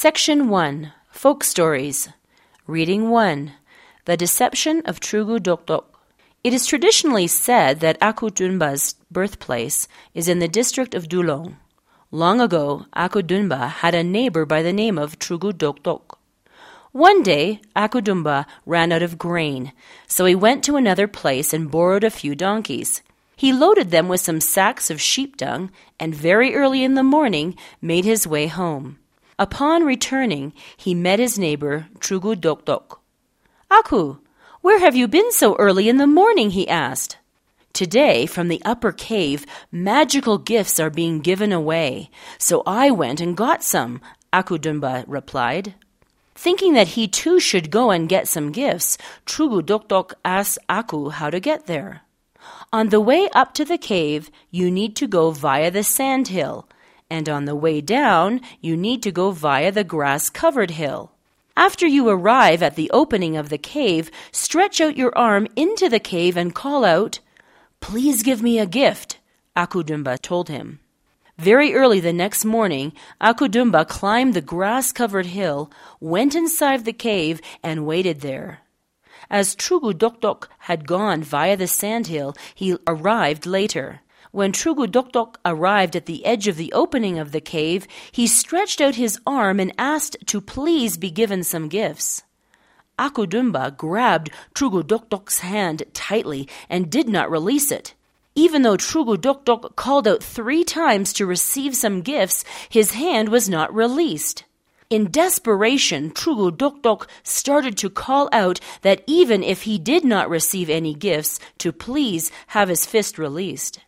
Section 1 Folk Stories. Reading 1 The Deception of Trugu Dokdok. It is traditionally said that Akudunba's birthplace is in the district of Dulong. Long ago, Akudunba had a neighbor by the name of Trugu Dokdok. One day, Akudumba ran out of grain, so he went to another place and borrowed a few donkeys. He loaded them with some sacks of sheep dung and very early in the morning made his way home. Upon returning, he met his neighbor, Trugu Dokdok. Aku, where have you been so early in the morning? he asked. Today, from the upper cave, magical gifts are being given away, so I went and got some, Akudumba replied. Thinking that he too should go and get some gifts, Trugu Dokdok asked Aku how to get there. On the way up to the cave, you need to go via the sand hill, and on the way down, you need to go via the grass covered hill. After you arrive at the opening of the cave, stretch out your arm into the cave and call out, Please give me a gift, Akudumba told him. Very early the next morning, Akudumba climbed the grass covered hill, went inside the cave, and waited there. As Trugu Dokdok had gone via the sandhill, he arrived later. When Trugu Dokdok arrived at the edge of the opening of the cave, he stretched out his arm and asked to please be given some gifts. Akudumba grabbed Trugu Dokdok's hand tightly and did not release it. Even though Trugu Dokdok called out three times to receive some gifts, his hand was not released. In desperation, Trugu Dokdok started to call out that even if he did not receive any gifts, to please have his fist released.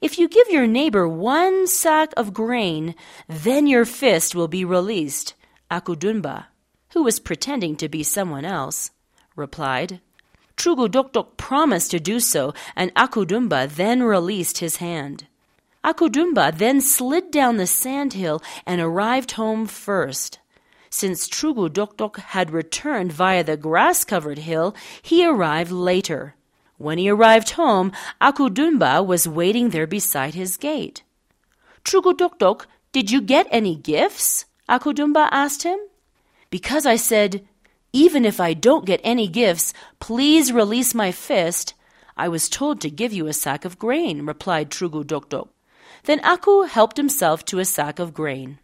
If you give your neighbor one sack of grain, then your fist will be released, Akudumba, who was pretending to be someone else, replied. Trugudokdok promised to do so, and Akudumba then released his hand. Akudumba then slid down the sand hill and arrived home first. Since Trugudokdok had returned via the grass covered hill, he arrived later. When he arrived home, Akudumba was waiting there beside his gate. Trugudokdok, did you get any gifts? Akudumba asked him. Because I said, even if I don't get any gifts, please release my fist. I was told to give you a sack of grain, replied Trugu Dokdok. Then Aku helped himself to a sack of grain.